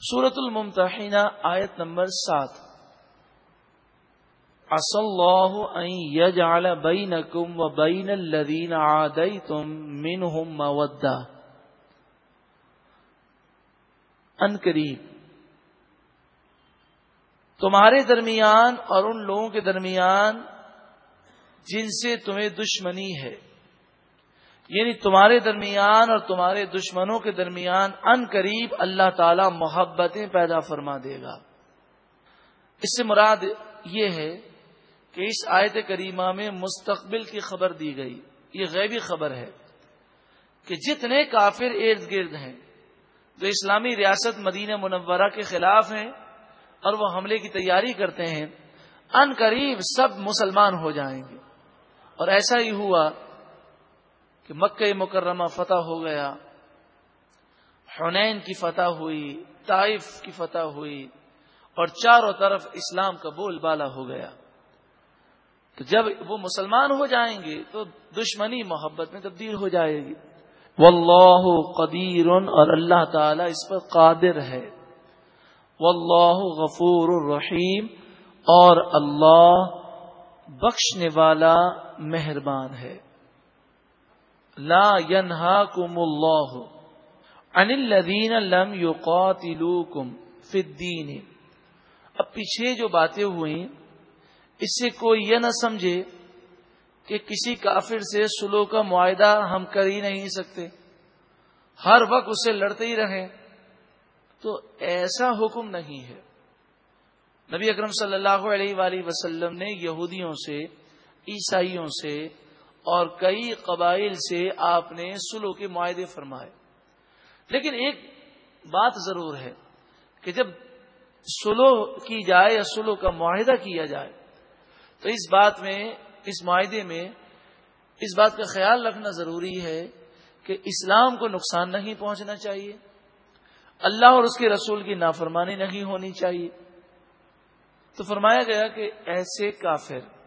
سورت الممتحینہ آیت نمبر سات۔ اللہ یجعل بینکم و بین الذین عادیتم منہم مودہ ان قریب، تمہارے درمیان اور ان لوگوں کے درمیان جن سے تمہیں دشمنی ہے۔ یعنی تمہارے درمیان اور تمہارے دشمنوں کے درمیان ان قریب اللہ تعالی محبتیں پیدا فرما دے گا۔ اس سے مراد یہ ہے کہ اس آیت کریمہ میں مستقبل کی خبر دی گئی۔ یہ غیبی خبر ہے کہ جتنے کافر ارد گرد ہیں، جو اسلامی ریاست مدینہ منورہ کے خلاف ہیں اور وہ حملے کی تیاری کرتے ہیں، ان قریب سب مسلمان ہو جائیں گے۔ اور ایسا ہی ہوا کہ مکہ مکرمہ فتح ہو گیا، حنین کی فتح ہوئی، طائف کی فتح ہوئی، اور چاروں طرف اسلام کا بول بالا ہو گیا۔ تو جب وہ مسلمان ہو جائیں گے تو دشمنی محبت میں تبدیل ہو جائے گی۔ واللہ قدیر اور اللہ تعالی اس پر قادر ہے۔ واللہ غفور الرحیم اور اللہ بخشنے والا مہربان ہے۔ لا ينهاكم الله عن الذين لم يقاتلوكم في الدين اب پیچھے جو باتیں ہوئی اس سے کوئی یہ نہ سمجھے کہ کسی کافر سے سلو کا معاہدہ ہم کر ہی نہیں سکتے۔ ہر وقت اسے لڑتے ہی رہیں۔ تو ایسا حکم نہیں ہے۔ نبی اکرم صلی اللہ علیہ وآلہ وسلم نے یہودیوں سے، عیسائیوں سے اور کئی قبائل سے آپ نے سلو کے معاہدے فرمائے۔ لیکن ایک بات ضرور ہے کہ جب سلو کی جائے یا سلو کا معاہدہ کیا جائے، تو اس بات میں، اس معاہدے میں اس بات کا خیال رکھنا ضروری ہے کہ اسلام کو نقصان نہیں پہنچنا چاہیے، اللہ اور اس کے رسول کی نافرمانی نہیں ہونی چاہیے۔ تو فرمایا گیا کہ ایسے کافر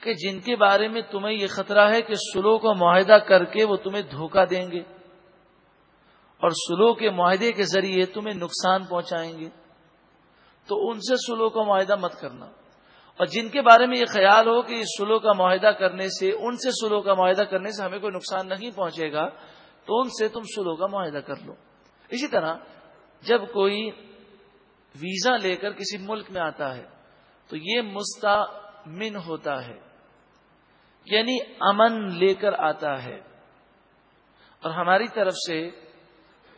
کہ جن کے بارے میں تمہیں یہ خطرہ ہے کہ سلو کا معاہدہ کر کے وہ تمہیں دھوکہ دیں گے اور سلو کے معاہدے کے ذریعے تمہیں نقصان پہنچائیں گے، تو ان سے سلو کا معاہدہ مت کرنا۔ اور جن کے بارے میں یہ خیال ہو کہ سلو کا معاہدہ کرنے سے، ان سے سلو کا معاہدہ کرنے سے ہمیں کوئی نقصان نہیں پہنچے گا، تو ان سے تم سلو کا معاہدہ کر لو۔ اسی طرح جب کوئی ویزا لے کر کسی ملک میں آتا ہے، تو یہ مستمن ہوتا ہے۔ یعنی امن لے کر آتا ہے۔ اور ہماری طرف سے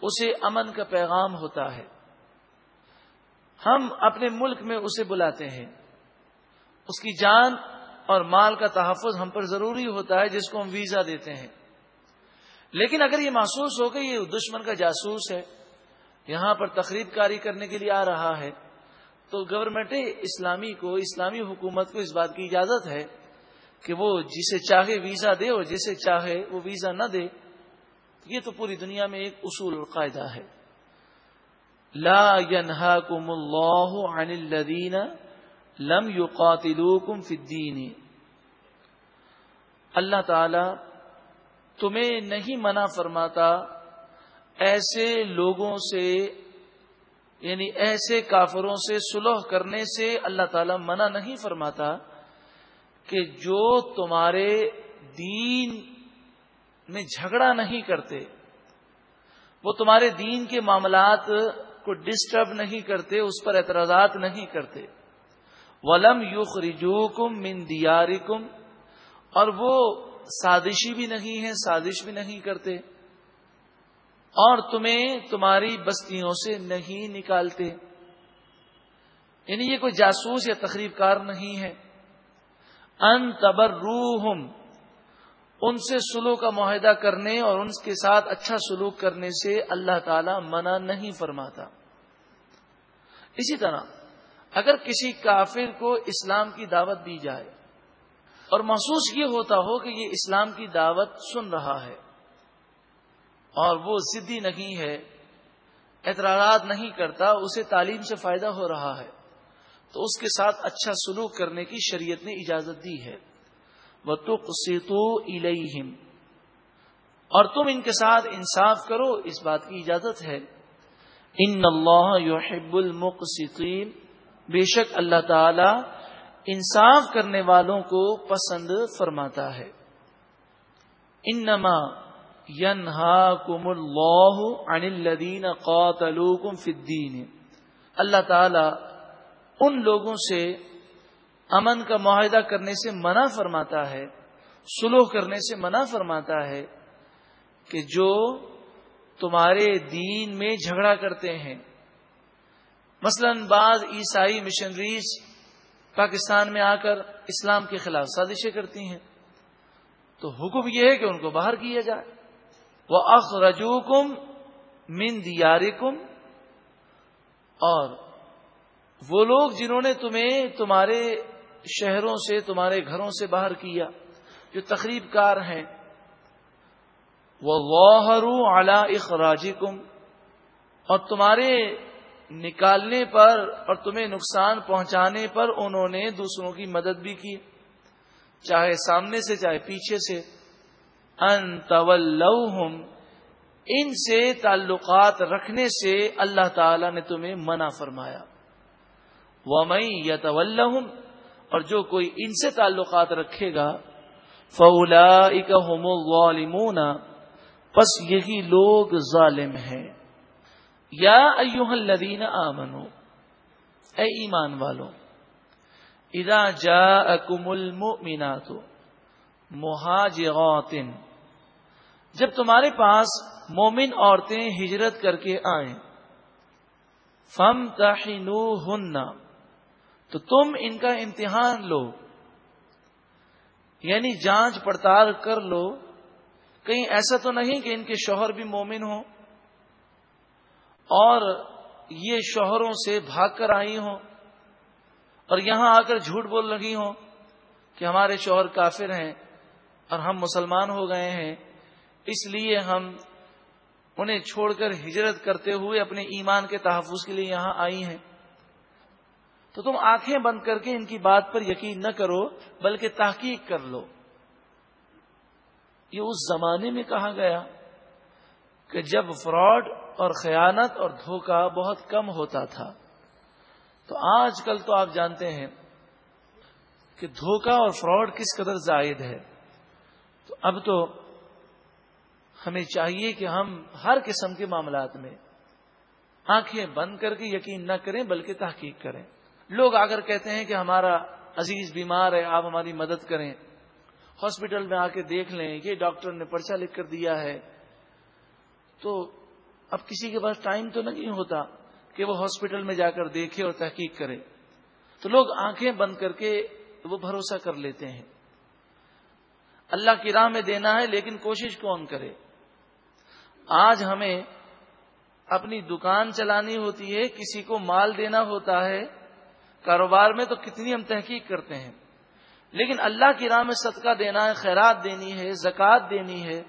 اسے امن کا پیغام ہوتا ہے۔ ہم اپنے ملک میں اسے بلاتے ہیں۔ اس کی جان اور مال کا تحفظ ہم پر ضروری ہوتا ہے، جس کو ہم ویزا دیتے ہیں۔ لیکن اگر یہ محسوس ہو کہ یہ دشمن کا جاسوس ہے، یہاں پر تقریب کاری کرنے کے لیے آ رہا ہے، تو گورنمنٹ اسلامی کو، اسلامی حکومت کو اس بات کی اجازت ہے کہ وہ جسے چاہے ویزا دے اور جسے چاہے وہ ویزا نہ دے، یہ تو پوری دنیا میں ایک اصول اور قاعدہ ہے۔ لا ينهاكم الله عن الذين لم يقاتلوكم في الدين اللہ تعالی تمہیں نہیں منع فرماتا ایسے لوگوں سے یعنی ایسے کافروں سے سلح کرنے سے اللہ تعالی منع نہیں فرماتا۔ کہ جو تمہارے دین میں جھگڑا نہیں کرتے، وہ تمہارے دین کے معاملات کو ڈسٹرب نہیں کرتے، اس پر اعتراضات نہیں کرتے۔ ولم یوخ رجو کم من دیارکم اور وہ سازشی بھی نہیں ہے سازش بھی نہیں کرتے۔ اور تمہیں تمہاری بستیوں سے نہیں نکالتے۔ یعنی یہ کوئی جاسوس یا تقریب کار نہیں ہے۔ ان تبر ان سے سلوک کا معاہدہ کرنے اور ان کے ساتھ اچھا سلوک کرنے سے اللہ تعالی منع نہیں فرماتا۔ اسی طرح، اگر کسی کافر کو اسلام کی دعوت دی جائے اور محسوس یہ ہوتا ہو کہ یہ اسلام کی دعوت سن رہا ہے اور وہ ضدی نہیں ہے، اعتراضات نہیں کرتا، اسے تعلیم سے فائدہ ہو رہا ہے۔ تو اس کے ساتھ اچھا سلوک کرنے کی شریعت نے اجازت دی ہے۔ وہ تو اور تم ان کے ساتھ انصاف کرو، اس بات کی اجازت ہے۔ ان اللہ یحب المقسطین بے شک اللہ تعالی انصاف کرنے والوں کو پسند فرماتا ہے۔ انما ينهاكم اللہ عن الذين قاتلوكم في الدين۔ اللہ تعالی ان لوگوں سے امن کا معاہدہ کرنے سے منع فرماتا ہے سلوح کرنے سے منع فرماتا ہے کہ جو تمہارے دین میں جھگڑا کرتے ہیں۔ مثلا بعض عیسائی مشنریز پاکستان میں آ کر اسلام کے خلاف سازشیں کرتی ہیں۔ تو حکم یہ ہے کہ ان کو باہر کیا جائے۔ وہ اخرجو کم من دیارکم اور وہ لوگ جنہوں نے تمہیں تمہارے شہروں سے، تمہارے گھروں سے باہر کیا، جو تقریب کار ہیں۔ وہ واہرو اعلی اخراجی اور تمہارے نکالنے پر اور تمہیں نقصان پہنچانے پر انہوں نے دوسروں کی مدد بھی کی، چاہے سامنے سے، چاہے پیچھے سے۔ ان طلوم ان سے تعلقات رکھنے سے اللہ تعالی نے تمہیں منع فرمایا۔ وہ میں یا اور جو کوئی ان سے تعلقات رکھے گا فولا اکمون پس یہی لوگ ظالم ہیں۔ یا ایوہ الذین آمنو اے ایمان والو، اذا جاءکم المؤمنات مہاجغات جب تمہارے پاس مومن عورتیں ہجرت کر کے آئیں فم تحنوہن تو تم ان کا امتحان لو۔ یعنی جانچ پڑتال کر لو۔ کہیں ایسا تو نہیں کہ ان کے شوہر بھی مومن ہوں۔ اور یہ شوہروں سے بھاگ کر آئی ہوں۔ اور یہاں آ کر جھوٹ بول رہی ہوں کہ ہمارے شوہر کافر ہیں اور ہم مسلمان ہو گئے ہیں۔ اس لیے ہم انہیں چھوڑ کر ہجرت کرتے ہوئے اپنے ایمان کے تحفظ کے لیے یہاں آئی ہیں۔ تو تم آنکھیں بند کر کے ان کی بات پر یقین نہ کرو، بلکہ تحقیق کر لو۔ یہ اس زمانے میں کہا گیا کہ جب فراڈ اور خیانت اور دھوکہ بہت کم ہوتا تھا، تو آج کل تو آپ جانتے ہیں کہ دھوکہ اور فراڈ کس قدر زائد ہے۔ تو اب تو ہمیں چاہیے کہ ہم ہر قسم کے معاملات میں آنکھیں بند کر کے یقین نہ کریں، بلکہ تحقیق کریں۔ لوگ اگر کہتے ہیں کہ ہمارا عزیز بیمار ہے، آپ ہماری مدد کریں۔ ہاسپٹل میں آ کے دیکھ لیں یہ ڈاکٹر نے پرچہ لکھ کر دیا ہے۔ تو اب کسی کے پاس ٹائم تو نہیں ہوتا کہ وہ ہاسپٹل میں جا کر دیکھے اور تحقیق کرے۔ تو لوگ آنکھیں بند کر کے وہ بھروسہ کر لیتے ہیں۔ اللہ کی راہ میں دینا ہے، لیکن کوشش کون کرے؟ آج ہمیں اپنی دکان چلانی ہوتی ہے، کسی کو مال دینا ہوتا ہے۔ کاروبار میں تو کتنی ہم تحقیق کرتے ہیں۔ لیکن اللہ کی راہ میں صدقہ دینا ہے، خیرات دینی ہے، زکوٰۃ دینی ہے،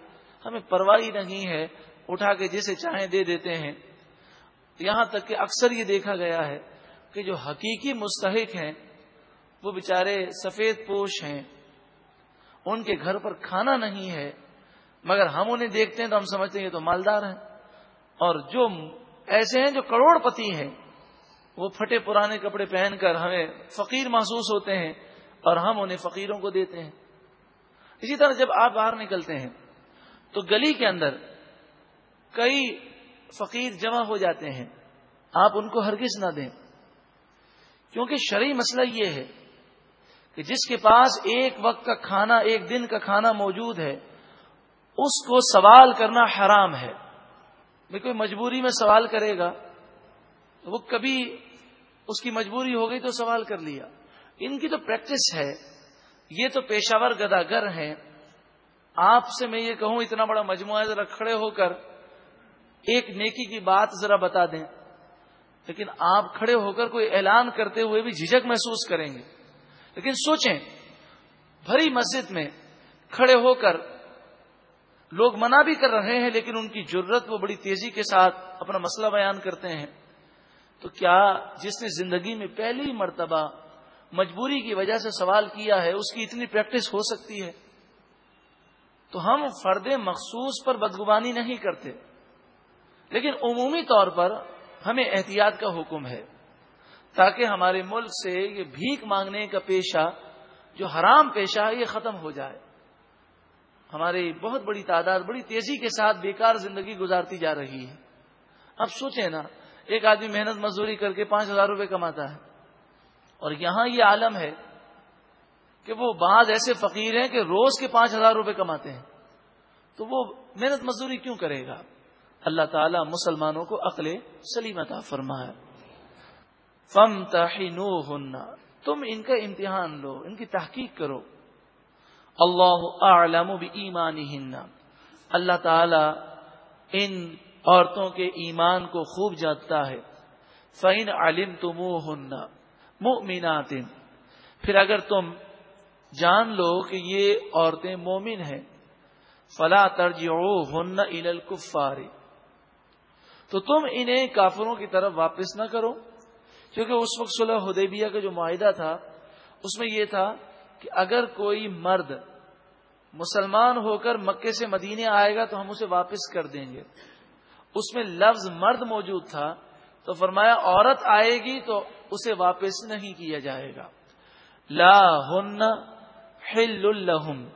ہمیں پرواہی نہیں ہے، اٹھا کے جسے چاہیں دے دیتے ہیں۔ یہاں تک کہ اکثر یہ دیکھا گیا ہے کہ جو حقیقی مستحق ہیں، وہ بےچارے سفید پوش ہیں۔ ان کے گھر پر کھانا نہیں ہے، مگر ہم انہیں دیکھتے ہیں تو ہم سمجھتے ہیں یہ تو مالدار ہیں۔ اور جو ایسے ہیں جو کروڑ پتی ہیں وہ پھٹے پرانے کپڑے پہن کر ہمیں فقیر محسوس ہوتے ہیں اور ہم انہیں فقیروں کو دیتے ہیں۔ اسی طرح جب آپ باہر نکلتے ہیں تو گلی کے اندر کئی فقیر جمع ہو جاتے ہیں۔ آپ ان کو ہرگز نہ دیں۔ کیونکہ شرعی مسئلہ یہ ہے کہ جس کے پاس ایک وقت کا کھانا، ایک دن کا کھانا موجود ہے، اس کو سوال کرنا حرام ہے۔ میں کوئی مجبوری میں سوال کرے گا، وہ کبھی اس کی مجبوری ہو گئی تو سوال کر لیا۔ ان کی تو پریکٹس ہے۔ یہ تو پیشاور گداگر ہیں۔ آپ سے میں یہ کہوں، اتنا بڑا مجموعہ ذرا کھڑے ہو کر ایک نیکی کی بات ذرا بتا دیں۔ لیکن آپ کھڑے ہو کر کوئی اعلان کرتے ہوئے بھی جھجک محسوس کریں گے۔ لیکن سوچیں، بھری مسجد میں کھڑے ہو کر لوگ منع بھی کر رہے ہیں، لیکن ان کی ضرورت وہ بڑی تیزی کے ساتھ اپنا مسئلہ بیان کرتے ہیں۔ تو کیا جس نے زندگی میں پہلی مرتبہ مجبوری کی وجہ سے سوال کیا ہے، اس کی اتنی پریکٹس ہو سکتی ہے؟ تو ہم فرد مخصوص پر بدگوانی نہیں کرتے۔ لیکن عمومی طور پر ہمیں احتیاط کا حکم ہے، تاکہ ہمارے ملک سے یہ بھیک مانگنے کا پیشہ، جو حرام پیشہ ہے، یہ ختم ہو جائے۔ ہماری بہت بڑی تعداد، بڑی تیزی کے ساتھ بیکار زندگی گزارتی جا رہی ہے۔ اب سوچیں نا ایک آدمی محنت مزدوری کر کے پانچ ہزار روپے کماتا ہے۔ اور یہاں یہ عالم ہے کہ وہ بعض ایسے فقیر ہیں کہ روز کے پانچ ہزار روپے کماتے ہیں۔ تو وہ محنت مزدوری کیوں کرے گا؟ اللہ تعالیٰ مسلمانوں کو عقل سلیمتا فرمایا فم تحینو تم ان کا امتحان لو، ان کی تحقیق کرو۔ اللہ اعلم ایمان اللہ تعالی ان عورتوں کے ایمان کو خوب جانتا ہے۔ فعین علم تم مؤمنات۔ پھر اگر تم جان لو کہ یہ عورتیں مومن ہیں، فلا ترجعوهن الى الكفار۔ تو تم انہیں کافروں کی طرف واپس نہ کرو، کیونکہ اس وقت صلح حدیبیہ کا جو معاہدہ تھا، اس میں یہ تھا کہ اگر کوئی مرد مسلمان ہو کر مکے سے مدینے آئے گا تو ہم اسے واپس کر دیں گے۔ اس میں لفظ مرد موجود تھا تو فرمایا عورت آئے گی تو اسے واپس نہیں کیا جائے گا۔ لا ہن حل الحم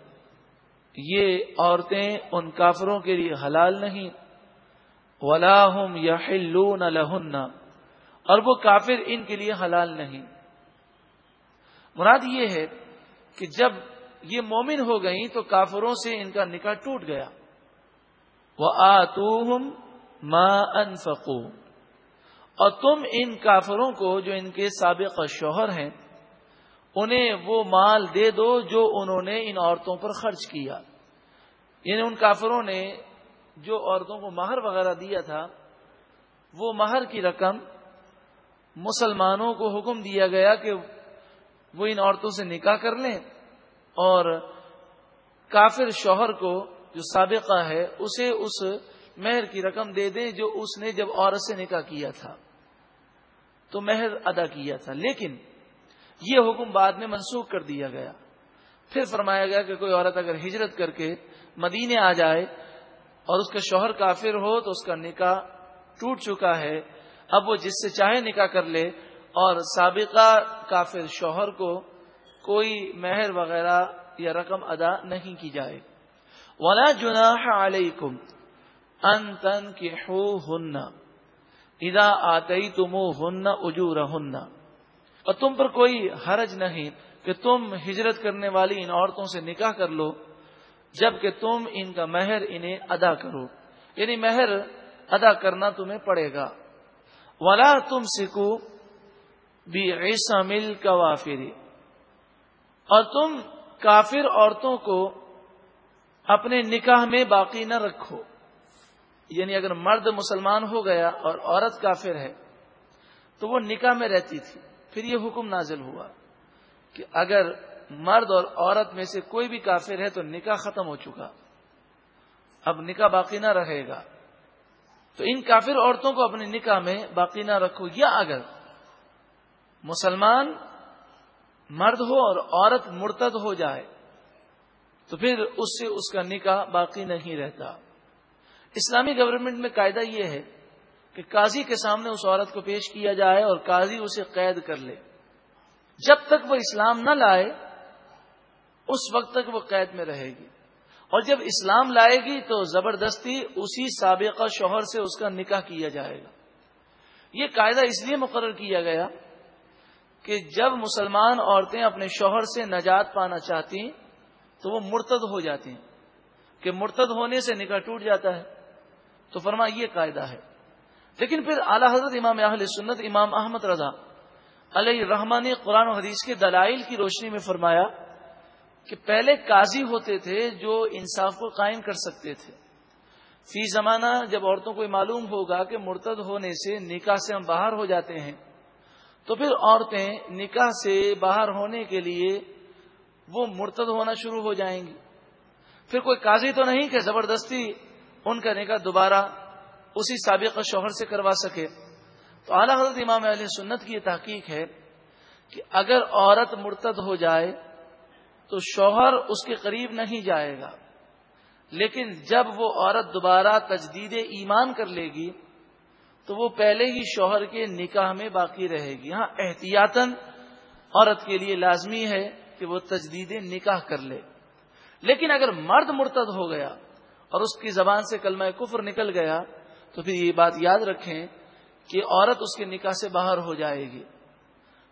یہ عورتیں ان کافروں کے لیے حلال نہیں۔ ولا ہم یا ہلون لہن۔ اور وہ کافر ان کے لیے حلال نہیں۔ مراد یہ ہے کہ جب یہ مومن ہو گئی تو کافروں سے ان کا نکاح ٹوٹ گیا۔ وہ آ ماں انفقو اور تم ان کافروں کو جو ان کے سابق شوہر ہیں، انہیں وہ مال دے دو جو انہوں نے ان عورتوں پر خرچ کیا۔ یعنی ان کافروں نے جو عورتوں کو مہر وغیرہ دیا تھا، وہ مہر کی رقم مسلمانوں کو حکم دیا گیا کہ وہ ان عورتوں سے نکاح کر لیں، اور کافر شوہر کو جو سابقہ ہے، اسے اس مہر کی رقم دے دیں جو اس نے جب عورت سے نکاح کیا تھا۔ تو مہر ادا کیا تھا۔ لیکن یہ حکم بعد میں منسوخ کر دیا گیا۔ پھر فرمایا گیا کہ کوئی عورت اگر ہجرت کر کے مدینے آ جائے اور اس کا شوہر کافر ہو تو اس کا نکاح ٹوٹ چکا ہے۔ اب وہ جس سے چاہے نکاح کر لے اور سابقہ کافر شوہر کو کوئی مہر وغیرہ یا رقم ادا نہیں کی جائے۔ ولا جناح علیکم ان تن کے ہو ہن ادا آتی تم ہن اجور اور تم پر کوئی حرج نہیں کہ تم ہجرت کرنے والی ان عورتوں سے نکاح کر لو جبکہ تم ان کا مہر انہیں ادا کرو۔ یعنی مہر ادا کرنا تمہیں پڑے گا۔ ولا تم سکو بھی ایسا مل کا اور تم کافر عورتوں کو اپنے نکاح میں باقی نہ رکھو۔ یعنی اگر مرد مسلمان ہو گیا اور عورت کافر ہے، تو وہ نکاح میں رہتی تھی۔ پھر یہ حکم نازل ہوا کہ اگر مرد اور عورت میں سے کوئی بھی کافر ہے تو نکاح ختم ہو چکا۔ اب نکاح باقی نہ رہے گا۔ تو ان کافر عورتوں کو اپنے نکاح میں باقی نہ رکھو، یا اگر مسلمان مرد ہو اور عورت مرتد ہو جائے، تو پھر اس سے اس کا نکاح باقی نہیں رہتا۔ اسلامی گورنمنٹ میں قاعدہ یہ ہے کہ قاضی کے سامنے اس عورت کو پیش کیا جائے اور قاضی اسے قید کر لے۔ جب تک وہ اسلام نہ لائے، اس وقت تک وہ قید میں رہے گی۔ اور جب اسلام لائے گی تو زبردستی اسی سابقہ شوہر سے اس کا نکاح کیا جائے گا۔ یہ قاعدہ اس لیے مقرر کیا گیا کہ جب مسلمان عورتیں اپنے شوہر سے نجات پانا چاہتی تو وہ مرتد ہو جاتی ہیں۔ کہ مرتد ہونے سے نکاح ٹوٹ جاتا ہے۔ تو فرما یہ قاعدہ ہے۔ لیکن پھر اعلی حضرت امام اہل سنت، امام احمد رضا علیہ رحمان نے قرآن و حدیث کے دلائل کی روشنی میں فرمایا کہ پہلے قاضی ہوتے تھے جو انصاف کو قائم کر سکتے تھے۔ فی زمانہ جب عورتوں کو معلوم ہوگا کہ مرتد ہونے سے نکاح سے ہم باہر ہو جاتے ہیں، تو پھر عورتیں نکاح سے باہر ہونے کے لیے وہ مرتد ہونا شروع ہو جائیں گی۔ پھر کوئی قاضی تو نہیں کہ زبردستی ان کا نکاح دوبارہ اسی سابق شوہر سے کروا سکے۔ تو اعلیٰ حضرت امام علیہ سنت کی یہ تحقیق ہے کہ اگر عورت مرتد ہو جائے تو شوہر اس کے قریب نہیں جائے گا۔ لیکن جب وہ عورت دوبارہ تجدید ایمان کر لے گی تو وہ پہلے ہی شوہر کے نکاح میں باقی رہے گی۔ ہاں احتیاطن عورت کے لیے لازمی ہے کہ وہ تجدید نکاح کر لے۔ لیکن اگر مرد مرتد ہو گیا اور اس کی زبان سے کلمہ کفر نکل گیا، تو پھر یہ بات یاد رکھیں کہ عورت اس کے نکاح سے باہر ہو جائے گی۔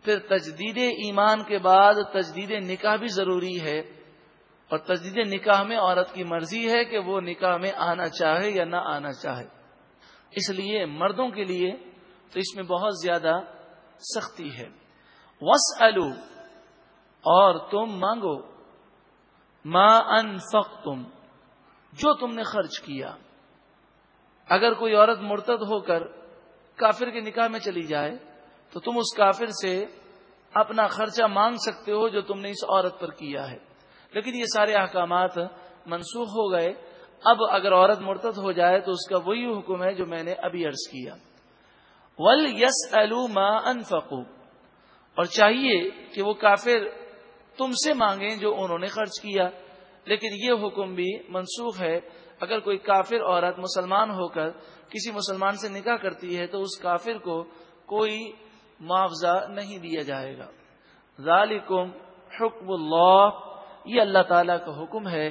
پھر تجدید ایمان کے بعد تجدید نکاح بھی ضروری ہے، اور تجدید نکاح میں عورت کی مرضی ہے کہ وہ نکاح میں آنا چاہے یا نہ آنا چاہے۔ اس لیے مردوں کے لیے تو اس میں بہت زیادہ سختی ہے۔ وس اور تم مانگو۔ ماں ان تم جو تم نے خرچ کیا۔ اگر کوئی عورت مرتد ہو کر کافر کے نکاح میں چلی جائے، تو تم اس کافر سے اپنا خرچہ مانگ سکتے ہو جو تم نے اس عورت پر کیا ہے۔ لیکن یہ سارے احکامات منسوخ ہو گئے۔ اب اگر عورت مرتد ہو جائے، تو اس کا وہی حکم ہے جو میں نے ابھی عرض کیا۔ ول یس انفقو اور چاہیے کہ وہ کافر تم سے مانگیں جو انہوں نے خرچ کیا۔ لیکن یہ حکم بھی منسوخ ہے۔ اگر کوئی کافر عورت مسلمان ہو کر کسی مسلمان سے نکاح کرتی ہے تو اس کافر کو کوئی معاوضہ نہیں دیا جائے گا۔ ذالکم حکم اللہ، یہ اللہ تعالیٰ کا حکم ہے۔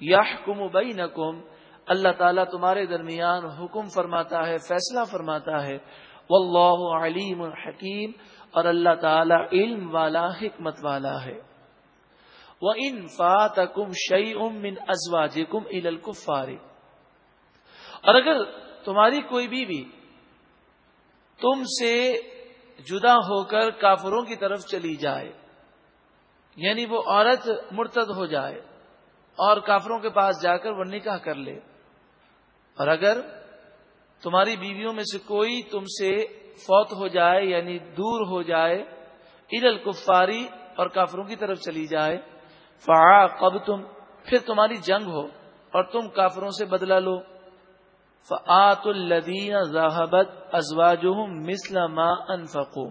یا حکم اللہ تعالیٰ تمہارے درمیان حکم فرماتا ہے، فیصلہ فرماتا ہے۔ واللہ علیم حکیم اور اللہ تعالیٰ علم والا، حکمت والا ہے۔ وہ ان فات کم شعی امن ازواج کم اور اگر تمہاری کوئی بیوی تم سے جدا ہو کر کافروں کی طرف چلی جائے یعنی وہ عورت مرتد ہو جائے اور کافروں کے پاس جا کر وہ نکاح کر لے، اور اگر تمہاری بیویوں میں سے کوئی تم سے فوت ہو جائے یعنی دور ہو جائے عید الکفاری اور کافروں کی طرف چلی جائے فعا کب تم پھر تمہاری جنگ ہو اور تم کافروں سے بدلا لو۔ فعت الدین ذاہبت ازواج مسلم انفقو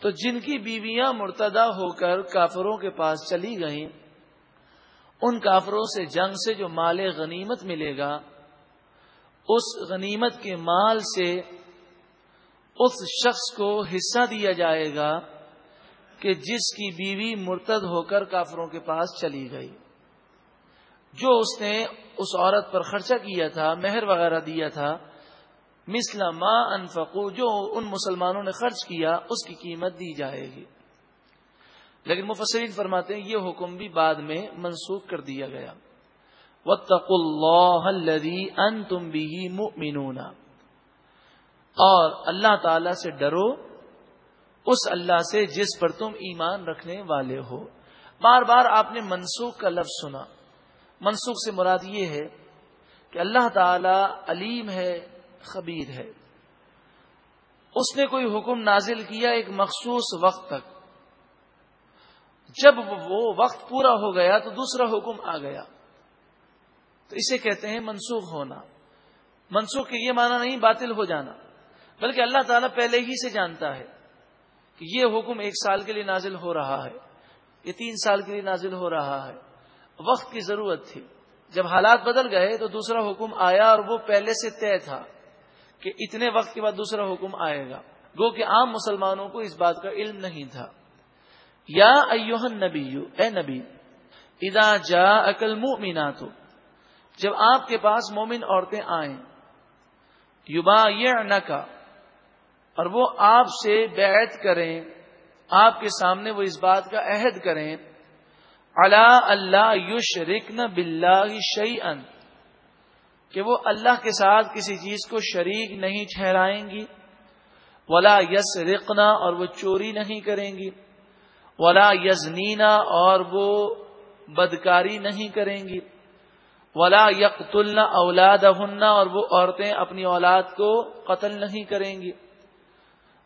تو جن کی بیویاں مرتدہ ہو کر کافروں کے پاس چلی گئیں، ان کافروں سے جنگ سے جو مال غنیمت ملے گا، اس غنیمت کے مال سے اس شخص کو حصہ دیا جائے گا۔ کہ جس کی بیوی مرتد ہو کر کافروں کے پاس چلی گئی۔ جو اس نے اس عورت پر خرچہ کیا تھا، مہر وغیرہ دیا تھا مثلا ما انفقو، جو ان مسلمانوں نے خرچ کیا، اس کی قیمت دی جائے گی۔ لیکن مفسرین فرماتے ہیں، یہ حکم بھی بعد میں منسوخ کر دیا گیا۔ اللہ ان تم بھی اور اللہ تعالی سے ڈرو اس اللہ سے جس پر تم ایمان رکھنے والے ہو۔ بار بار آپ نے منسوخ کا لفظ سنا۔ منسوخ سے مراد یہ ہے کہ اللہ تعالی علیم ہے، خبیر ہے۔ اس نے کوئی حکم نازل کیا ایک مخصوص وقت تک۔ جب وہ وقت پورا ہو گیا تو دوسرا حکم آ گیا۔ تو اسے کہتے ہیں منسوخ ہونا۔ منسوخ کے یہ معنی نہیں باطل ہو جانا، بلکہ اللہ تعالیٰ پہلے ہی سے جانتا ہے۔ کہ یہ حکم ایک سال کے لیے نازل ہو رہا ہے، یہ تین سال کے لیے نازل ہو رہا ہے۔ وقت کی ضرورت تھی۔ جب حالات بدل گئے تو دوسرا حکم آیا اور وہ پہلے سے طے تھا کہ اتنے وقت کے بعد دوسرا حکم آئے گا۔ گو کہ عام مسلمانوں کو اس بات کا علم نہیں تھا۔ یا ایوہن نبی اے نبی ادا جا اکل مینا تو جب آپ کے پاس مومن عورتیں آئیں یوبا یہ اور وہ آپ سے بیعت کریں، آپ کے سامنے وہ اس بات کا عہد کریں اللہ اللہ یوش رکن بلّہ شعی کہ وہ اللہ کے ساتھ کسی چیز کو شریک نہیں ٹھہرائیں گی، ولا یس رقنا اور وہ چوری نہیں کریں گی، ولا یزنینا اور وہ بدکاری نہیں کریں گی، ولا یکت اولاد اور وہ عورتیں اپنی اولاد کو قتل نہیں کریں گی۔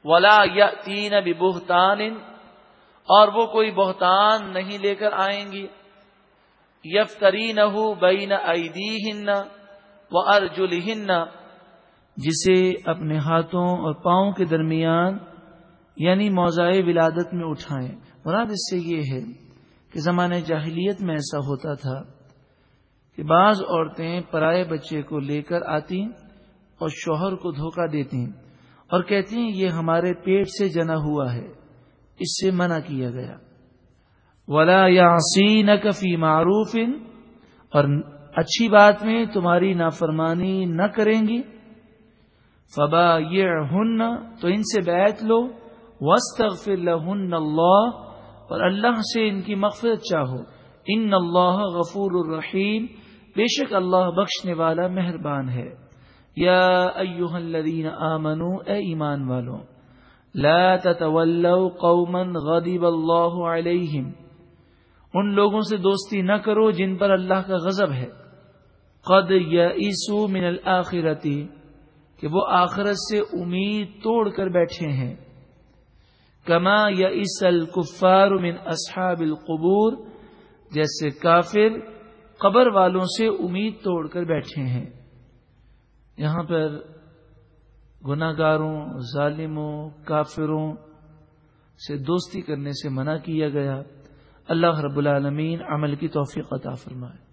ولا یا تین بہتان اور وہ کوئی بہتان نہیں لے کر آئیں گی۔ یفتری نہ بین ایدی وہ ارجل جسے اپنے ہاتھوں اور پاؤں کے درمیان یعنی موضاء ولادت میں اٹھائیں۔ مراد اس سے یہ ہے کہ زمانے جاہلیت میں ایسا ہوتا تھا کہ بعض عورتیں پرائے بچے کو لے کر آتی اور شوہر کو دھوکہ دیتے ہیں اور کہتے ہیں یہ ہمارے پیٹ سے جنا ہوا ہے۔ اس سے منع کیا گیا۔ ولا یا کفی معروف۔ اور اچھی بات میں تمہاری نافرمانی نہ کریں گی۔ فبا یہ ہن تو ان سے بیت لو۔ وسط لہن اللہ اور اللہ سے ان کی مغفرت چاہو۔ ان اللہ غفور الرحیم بے شک اللہ بخشنے والا مہربان ہے۔ یا ایوہ الذین آمنوا اے ایمان والوں لا تتولوا قوما غضب اللہ علیہم۔ ان لوگوں سے دوستی نہ کرو جن پر اللہ کا غضب ہے۔ قد یئسوا من الاخرتی کہ وہ آخرت سے امید توڑ کر بیٹھے ہیں۔ کما یئس الکفار من اصحاب القبور، جیسے کافر قبر والوں سے امید توڑ کر بیٹھے ہیں۔ یہاں پر گناگاروں ظالموں، کافروں سے دوستی کرنے سے منع کیا گیا۔ اللہ رب العالمین عمل کی توفیق عطا فرمائے۔